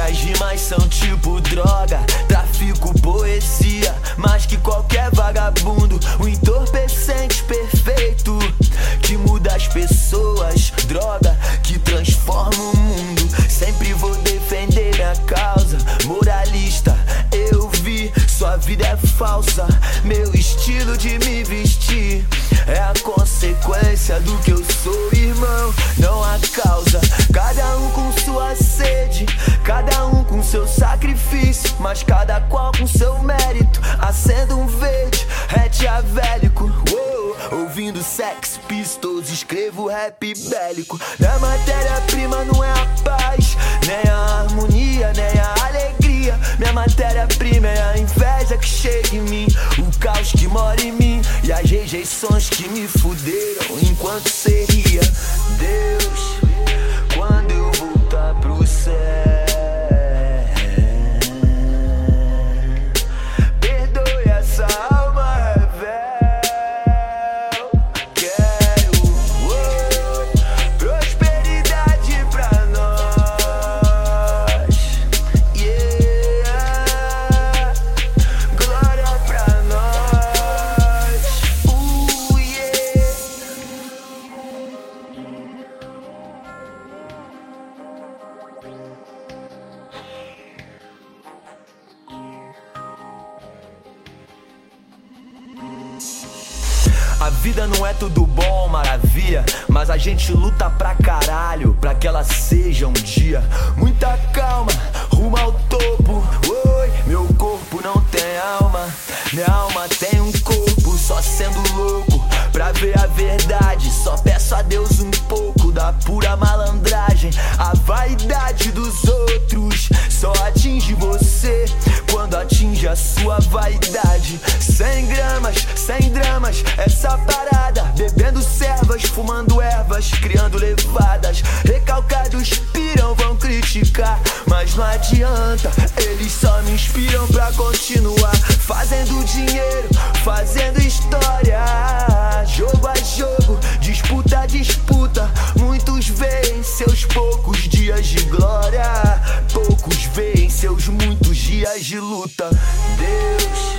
rimas são tipo droga, trafico poesia, mais que qualquer vagabundo. O entorpecente perfeito que muda as pessoas, droga que transforma o mundo. Sempre vou defender minha causa, moralista. Eu vi, sua vida é falsa, mas cada qual com seu mérito. Acendo um verde, é ouvindo Sex Pistols, escrevo rap bélico. Minha matéria-prima não é a paz, nem a harmonia, nem a alegria. Minha matéria-prima é a inveja que chega em mim, o caos que mora em mim e as rejeições que me fuderam enquanto seria Deus. A vida não é tudo bom, maravilha. Mas a gente luta pra caralho, pra que ela seja um dia. Muita calma, rumo ao topo. Oi, meu corpo não tem alma. Minha alma tem vaidade. Sem gramas, sem dramas, essa parada. Bebendo servas, fumando ervas, criando levadas. Recalcados piram, vão criticar, mas não adianta. Eles só me inspiram pra continuar. Fazendo dinheiro, fazendo história. Jogo a jogo, disputa a disputa. Muitos veem seus poucos dias de glória. Poucos veem seus muitos dias de luta. deal.